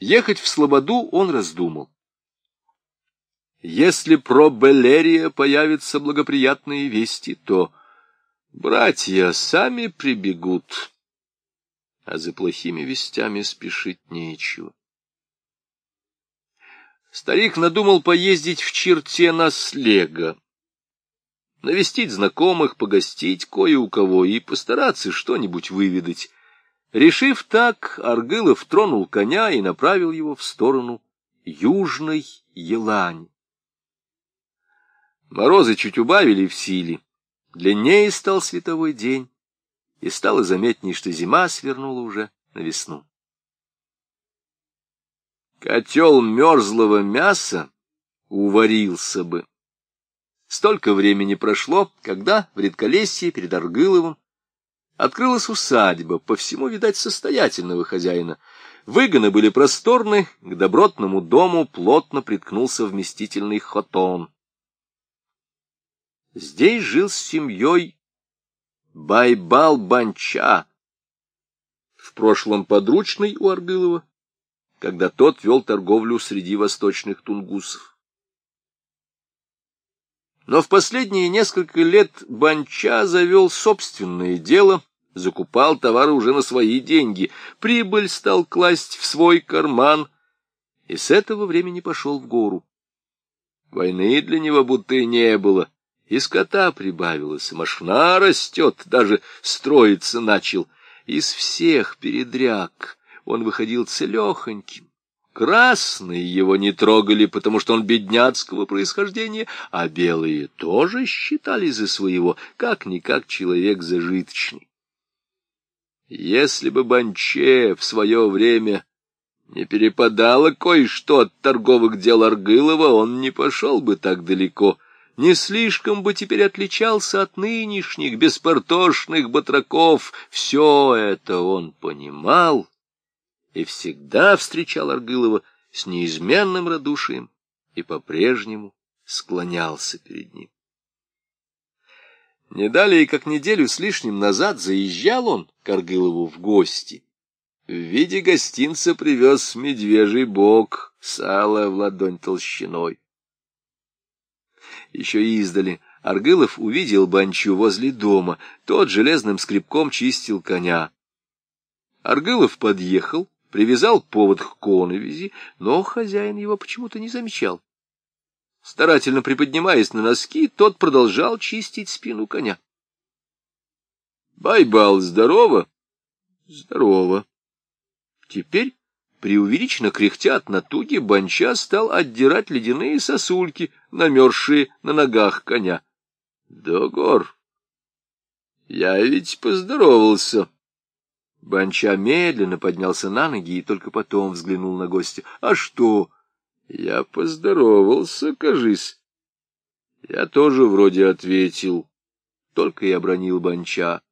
Ехать в Слободу он раздумал. Если про Белерия появятся благоприятные вести, то братья сами прибегут, а за плохими вестями спешить нечего. Старик надумал поездить в черте на слега, навестить знакомых, погостить кое у кого и постараться что-нибудь выведать. Решив так, Аргылов тронул коня и направил его в сторону Южной Елани. Морозы чуть убавили в силе, длиннее стал световой день, и стало заметней, что зима свернула уже на весну. Котел мерзлого мяса уварился бы. Столько времени прошло, когда в редколесье перед Аргыловым открылась усадьба, по всему, видать, состоятельного хозяина. Выгоны были просторны, к добротному дому плотно приткнулся вместительный хотон. Здесь жил с семьей Байбал-Банча, в прошлом подручный у Аргылова, когда тот вел торговлю среди восточных тунгусов. Но в последние несколько лет Банча завел собственное дело, закупал товары уже на свои деньги, прибыль стал класть в свой карман, и с этого времени пошел в гору. Войны для него будто и не было. И скота прибавилось, машина растет, даже строиться начал. Из всех передряг он выходил целехоньким. Красные его не трогали, потому что он бедняцкого происхождения, а белые тоже считали за своего, как-никак человек зажиточный. Если бы Банче в свое время не перепадало кое-что от торговых дел Аргылова, он не пошел бы так далеко — не слишком бы теперь отличался от нынешних беспортошных батраков. Все это он понимал и всегда встречал Аргылова с неизменным радушием и по-прежнему склонялся перед ним. Не далее, как неделю с лишним назад, заезжал он к Аргылову в гости. В виде гостинца привез медвежий бок, сало в ладонь толщиной. Еще издали Аргылов увидел Банчу возле дома. Тот железным скребком чистил коня. Аргылов подъехал, привязал повод к коновизи, но хозяин его почему-то не замечал. Старательно приподнимаясь на носки, тот продолжал чистить спину коня. «Байбал, здорово?» «Здорово». Теперь Преувеличенно кряхтя от натуги, Банча стал отдирать ледяные сосульки, намерзшие на ногах коня. — Догор, я ведь поздоровался. Банча медленно поднялся на ноги и только потом взглянул на гостя. — А что? — Я поздоровался, кажись. Я тоже вроде ответил, только и обронил Банча.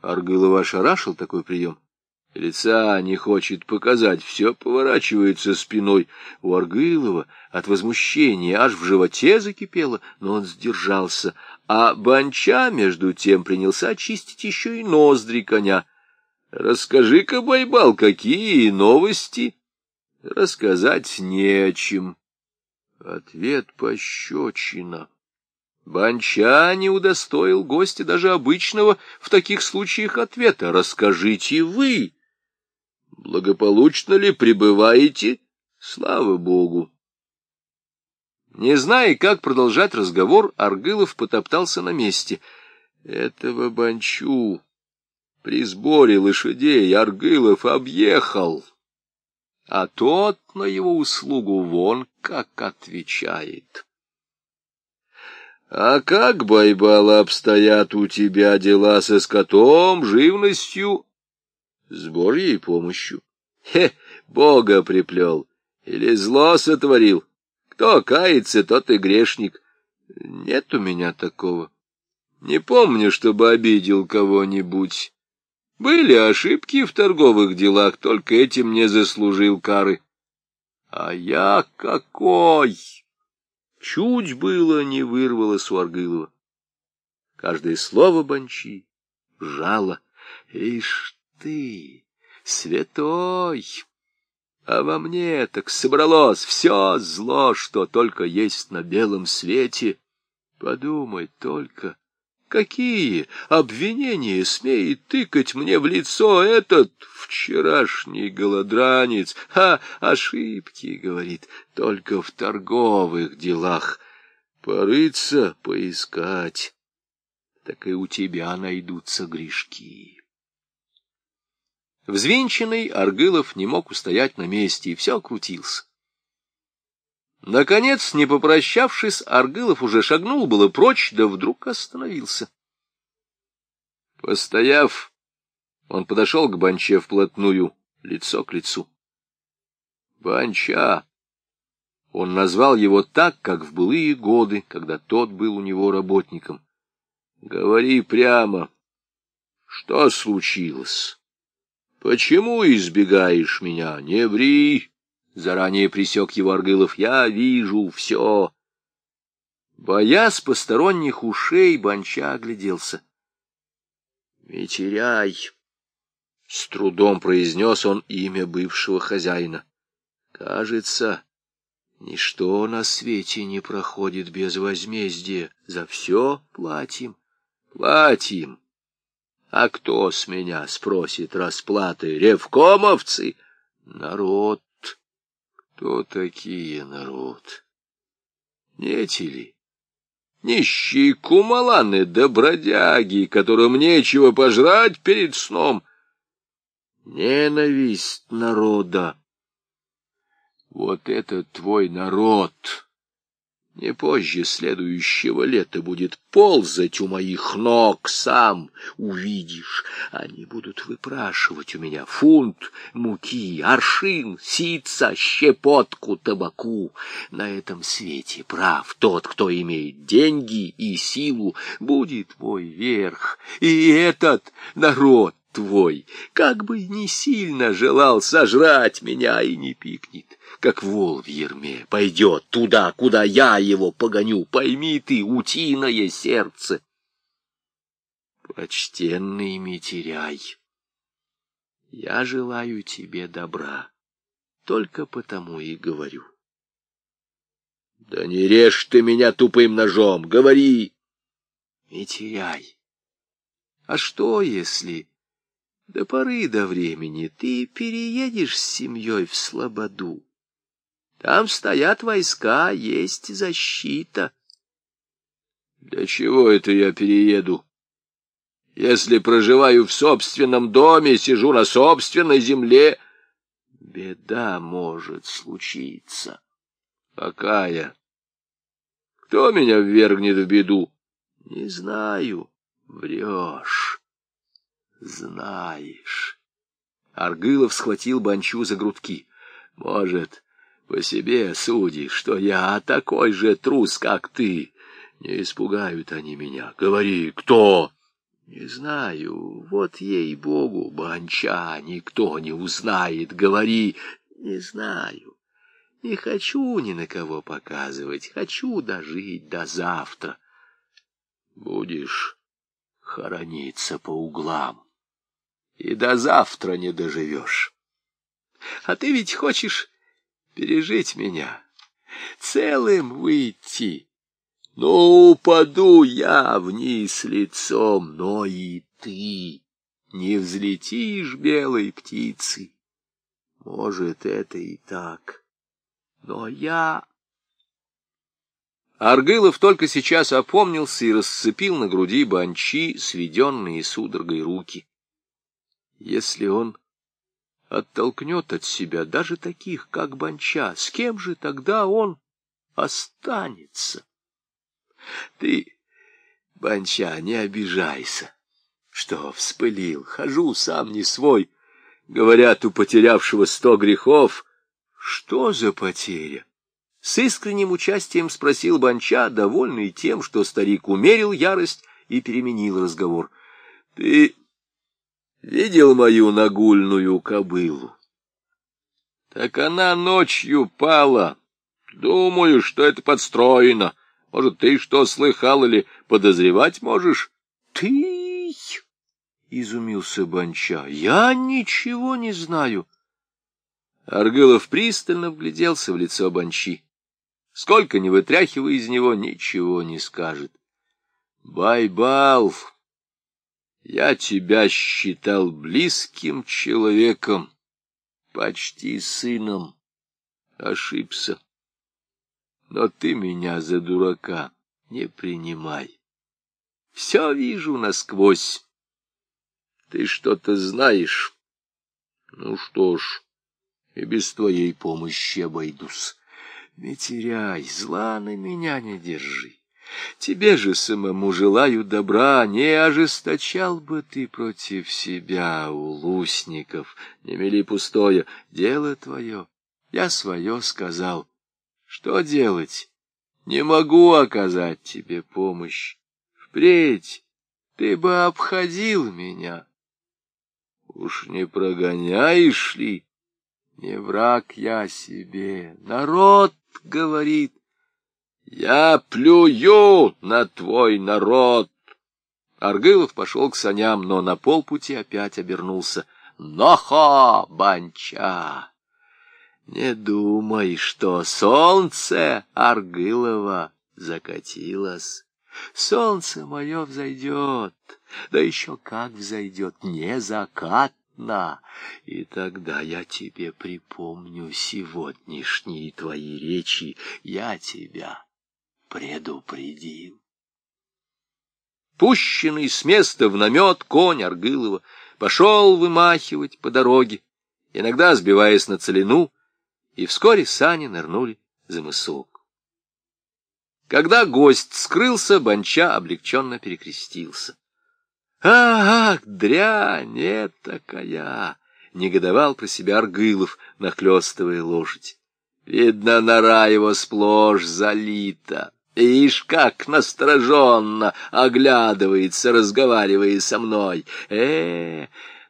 Аргылов ошарашил такой прием. Лица не хочет показать, все поворачивается спиной. У Аргылова от возмущения аж в животе закипело, но он сдержался. А Банча, между тем, принялся очистить еще и ноздри коня. — Расскажи-ка, Байбал, какие новости? — Рассказать не о чем. Ответ пощечина. Банча не удостоил гостя даже обычного в таких случаях ответа. «Расскажите вы!» Благополучно ли пребываете? Слава Богу! Не зная, как продолжать разговор, Аргылов потоптался на месте. Этого банчу при сборе лошадей Аргылов объехал, а тот на его услугу вон как отвечает. А как, Байбала, обстоят у тебя дела со скотом, живностью с Божьей помощью. Хе, Бога приплел или зло сотворил. Кто кается, тот и грешник. Нет у меня такого. Не помню, чтобы обидел кого-нибудь. Были ошибки в торговых делах, только этим не заслужил кары. А я какой! Чуть было не вырвалось у. Каждое слово Банчи жало. Ишь ты, святой! А во мне так собралось все зло, что только есть на белом свете. Подумай только, какие обвинения смеет тыкать мне в лицо этот вчерашний голодранец? А ошибки, говорит, только в торговых делах. Порыться, поискать, так и у тебя найдутся грешки. Взвинченный Аргылов не мог устоять на месте и все крутился. Наконец, не попрощавшись, Аргылов уже шагнул было прочь, да вдруг остановился. Постояв, он подошел к Банче вплотную, лицо к лицу. Банча! Он назвал его так, как в былые годы, когда тот был у него работником. Говори прямо, что случилось? Почему избегаешь меня? Не ври! Заранее присек его Аргылов. Я вижу все. Боясь посторонних ушей, Бонча огляделся. «Митеряй!» — с трудом произнес он имя бывшего хозяина. «Кажется, ничто на свете не проходит без возмездия. За все платим, платим. А кто с меня спросит расплаты? Ревкомовцы? Народ. Кто такие народ? Не те ли? Нищие кумаланы да бродяги, которым нечего пожрать перед сном. Ненависть народа. Вот это твой народ не позже следующего лета будет ползать у моих ног, сам увидишь. Они будут выпрашивать у меня фунт муки, аршин, сица, щепотку, табаку. На этом свете прав тот, кто имеет деньги и силу, будет мой верх. И этот народ твой, как бы не сильно желал сожрать меня и не пикнет как вол в ерме, пойдет туда, куда я его погоню. Пойми ты, утиное сердце. Почтенный Митеряй, я желаю тебе добра, только потому и говорю. Да не режь ты меня тупым ножом, говори. Митеряй, а что, если до поры до времени ты переедешь с семьей в Слободу? Там стоят войска, есть защита. Для чего это я перееду? Если проживаю в собственном доме, сижу на собственной земле, беда может случиться. Какая? Кто меня ввергнет в беду? Не знаю. Врешь. Знаешь. Аргылов схватил Банчу за грудки. Может, по себе судишь, что я такой же трус, как ты. Не испугают они меня. Говори, кто? Не знаю. Вот ей-богу, Банча, никто не узнает. Говори, не знаю. Не хочу ни на кого показывать. Хочу дожить до завтра. Будешь хорониться по углам. И до завтра не доживешь. А ты ведь хочешь пережить меня, целым выйти. Ну, упаду я вниз лицом, но и ты не взлетишь белой птицей. Может, это и так, но я... Аргылов только сейчас опомнился и расцепил на груди банчи, сведенные судорогой руки. Если он оттолкнет от себя даже таких, как Бонча, с кем же тогда он останется? Ты, Бонча, не обижайся, что вспылил, хожу сам не свой. Говорят, у потерявшего сто грехов. Что за потеря? С искренним участием спросил Бонча, довольный тем, что старик умерил ярость и переменил разговор. Ты Видел мою нагульную кобылу? Так она ночью пала. Думаю, что это подстроено. Может, ты что слыхал или подозревать можешь? Ты? — изумился Бонча. — Я ничего не знаю. Аргылов пристально вгляделся в лицо Банчи. Сколько ни вытряхивай из него, ничего не скажет. Байбал, я тебя считал близким человеком, почти сыном. Ошибся. Но ты меня за дурака не принимай. Все вижу насквозь. Ты что-то знаешь. Ну что ж, и без твоей помощи обойдусь. Не теряй, зла на меня не держи. Тебе же самому желаю добра, не ожесточал бы ты против себя, улусников. Не мели пустое, дело твое. Я свое сказал. Что делать? Не могу оказать тебе помощь. Впредь ты бы обходил меня. Уж не прогоняешь ли? Не враг я себе. Народ говорит, я плюю на твой народ. Аргылов пошел к саням, но на полпути опять обернулся. Нохо, банча! Не думай, что солнце Аргылова закатилось. Солнце мое взойдет, да еще как взойдет, не закатно. И тогда я тебе припомню сегодняшние твои речи, я тебя предупредил. Пущенный с места в намет конь Аргылова пошел вымахивать по дороге, иногда сбиваясь на целину, и вскоре сани нырнули за мысок. Когда гость скрылся, Бонча облегченно перекрестился. «Ах, дрянь такая!» — негодовал про себя Аргылов, нахлёстывая лошадь. «Видно, нора его сплошь залита». Ишь, как настороженно оглядывается, разговаривая со мной. Э,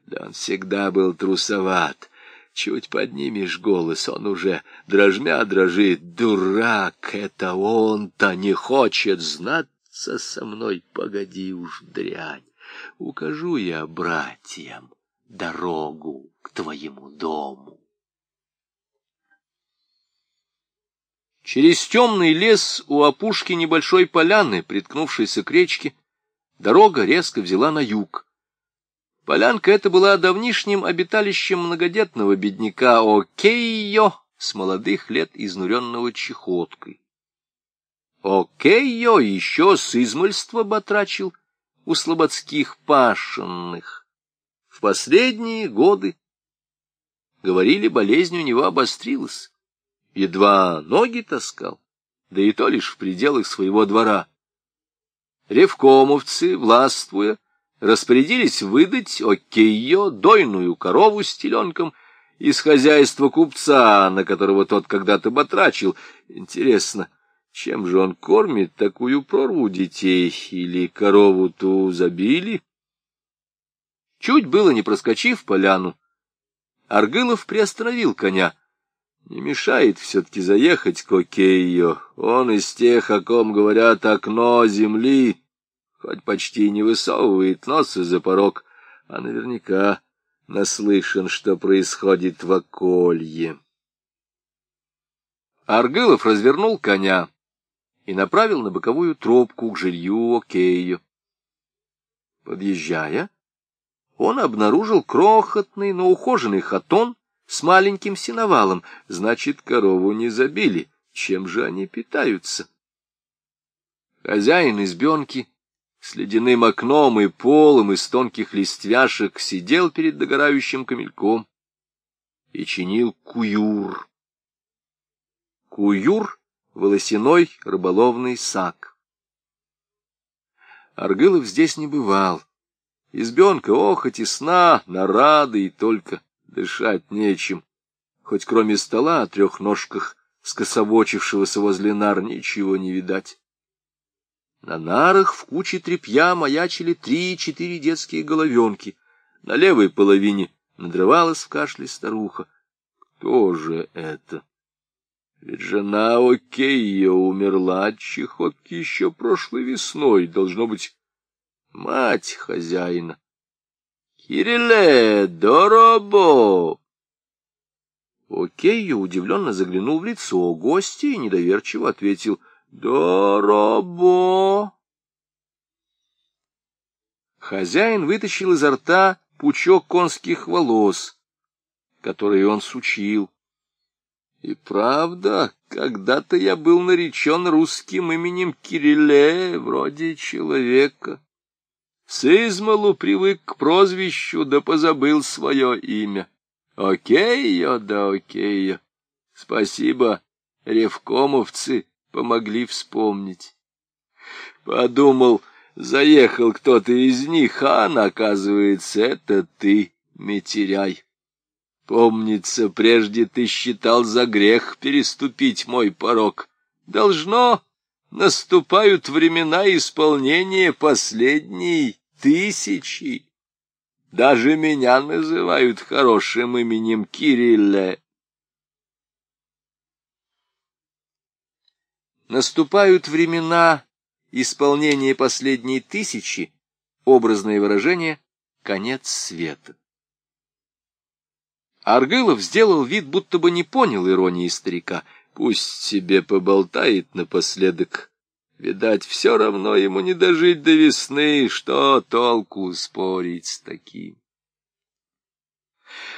да он всегда был трусоват. Чуть поднимешь голос, он уже дрожмя дрожит. Дурак, это он-то не хочет знаться со мной. Погоди уж, дрянь, укажу я братьям дорогу к твоему дому. Через темный лес у опушки небольшой поляны, приткнувшейся к речке, дорога резко взяла на юг. Полянка эта была давнишним обиталищем многодетного бедняка Окейо с молодых лет изнуренного чехоткой. Окейо еще с измольства батрачил у слободских пашенных. В последние годы, говорили, болезнь у него обострилась едва ноги таскал, да и то лишь в пределах своего двора. Ревкомовцы, властвуя, распорядились выдать Окейо дойную корову с теленком из хозяйства купца, на которого тот когда-то батрачил. Интересно, чем же он кормит такую прорву детей? Или корову ту забили? Чуть было не проскочив поляну, Аргылов приостановил коня — не мешает все-таки заехать к Окейо. Он из тех, о ком говорят окно земли, хоть почти не высовывает нос за порог, а наверняка наслышан, что происходит в околье. Аргылов развернул коня и направил на боковую тропку к жилью Окейо. Подъезжая, он обнаружил крохотный, но ухоженный хатон с маленьким сеновалом, значит, корову не забили. Чем же они питаются? Хозяин избенки с ледяным окном и полом из тонких листвяшек сидел перед догорающим камельком и чинил куюр. Куюр — волосяной рыболовный сак. Аргылов здесь не бывал. Избенка, ох, и тесна, нарады и только дышать нечем. Хоть кроме стола о трех ножках, скособочившегося возле нар, ничего не видать. На нарах в куче тряпья маячили три-четыре детские головенки. На левой половине надрывалась в кашле старуха. Кто же это? Ведь жена Окейя умерла от чехотки еще прошлой весной, должно быть, мать хозяина. Кирилле, доробо! Окей, удивленно заглянул в лицо гостя и недоверчиво ответил «Доробо». Хозяин вытащил изо рта пучок конских волос, которые он сучил. И правда, когда-то я был наречен русским именем Кирилле, вроде человека. С измалу привык к прозвищу, да позабыл свое имя. Окей-йо, да окей-йо. Спасибо, ревкомовцы помогли вспомнить. Подумал, заехал кто-то из них, а, оказывается, это ты, Метеряй. Помнится, прежде ты считал за грех переступить мой порог. Должно, наступают времена исполнения последней тысячи. Даже меня называют хорошим именем Кирилле. Наступают времена исполнения последней тысячи, образное выражение «конец света». Аргылов сделал вид, будто бы не понял иронии старика. Пусть себе поболтает напоследок. Видать, все равно ему не дожить до весны, что толку спорить с таким.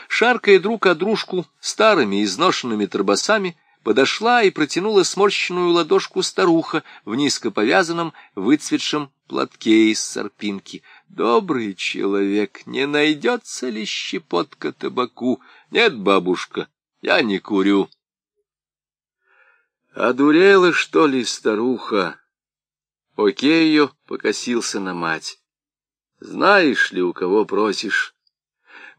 Шаркая друг о дружку старыми изношенными торбосами, подошла и протянула сморщенную ладошку старуха в низко повязанном, выцветшем платке из сорпинки. Добрый человек, не найдется ли щепотка табаку? Нет, бабушка, я не курю. Одурела, что ли, старуха? Окею покосился на мать. Знаешь ли, у кого просишь?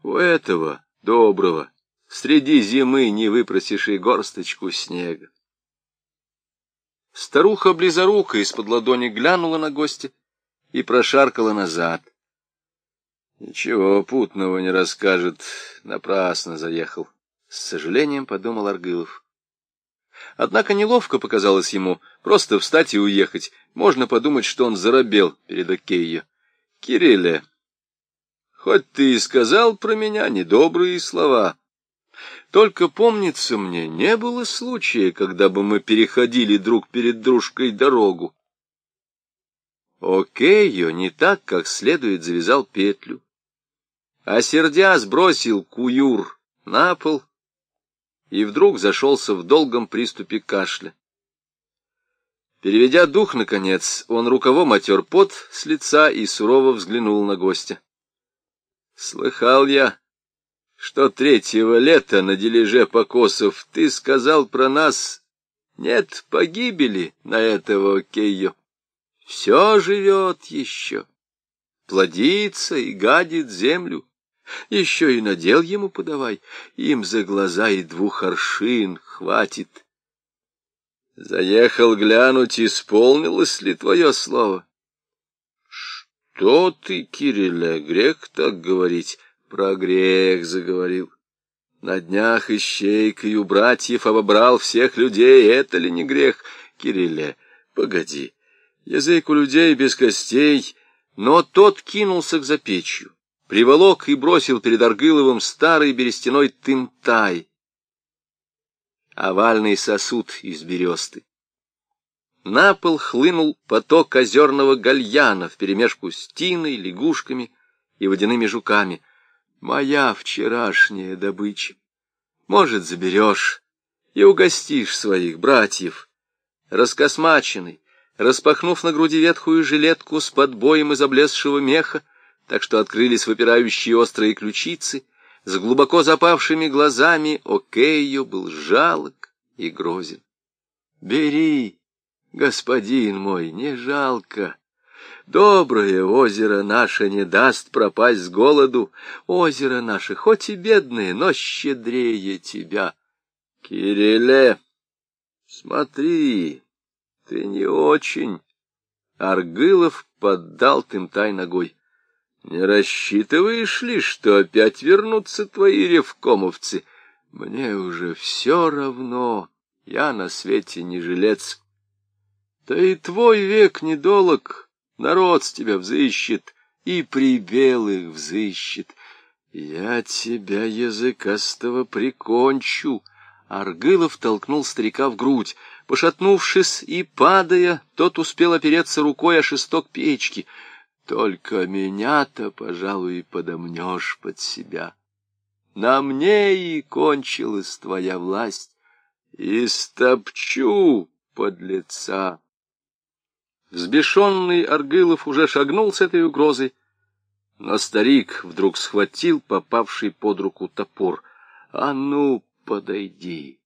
У этого, доброго, Среди зимы не выпросишь и горсточку снега. Старуха близорука из-под ладони глянула на гостя и прошаркала назад. Ничего путного не расскажет, напрасно заехал. С сожалением подумал Аргылов. Однако неловко показалось ему просто встать и уехать. Можно подумать, что он заробел перед Окейо. Кирилле, хоть ты и сказал про меня недобрые слова, только, помнится мне, не было случая, когда бы мы переходили друг перед дружкой дорогу. Окейо не так, как следует, завязал петлю, а сердя сбросил куюр на пол и вдруг зашелся в долгом приступе кашля. Переведя дух, наконец, он рукавом отер пот с лица и сурово взглянул на гостя. — Слыхал я, что третьего лета на дележе покосов ты сказал про нас нет погибели на этого Кейо. Все живет еще, плодится и гадит землю. Еще и надел ему подавай, им за глаза и двух аршин хватит. Заехал глянуть, исполнилось ли твое слово? Что ты, Кирилля, грех так говорить? Про грех заговорил. На днях ищейкой у братьев обобрал всех людей. Это ли не грех? Кирилле, погоди. Язык у людей без костей. Но тот кинулся к запечью, приволок и бросил перед Аргыловым старый берестяной тынтай. Овальный сосуд из бересты. На пол хлынул поток озерного гальяна вперемешку с тиной, лягушками и водяными жуками — моя вчерашняя добыча. Может, заберешь и угостишь своих братьев. Раскосмаченный, распахнув на груди ветхую жилетку с подбоем из облезшего меха, так что открылись выпирающие острые ключицы, с глубоко запавшими глазами Окейо был жалок и грозен. «Бери, господин мой, не жалко!» Доброе озеро наше не даст пропасть с голоду. Озеро наше, хоть и бедное, но щедрее тебя. Кирилле, смотри, ты не очень. Аргылов поддал Тымтай ногой. Не рассчитываешь ли, что опять вернутся твои ревкомовцы? Мне уже все равно, я на свете не жилец. Да и твой век недолог, Народ с тебя взыщет, и при белых взыщет. Я тебя, языкастого, прикончу. Аргылов толкнул старика в грудь. Пошатнувшись и падая, тот успел опереться рукой о шесток печки. Только меня-то, пожалуй, подомнешь под себя. На мне и кончилась твоя власть. И стопчу под лица. Взбешенный Аргылов уже шагнул с этой угрозой, но старик вдруг схватил попавший под руку топор. — А ну, подойди!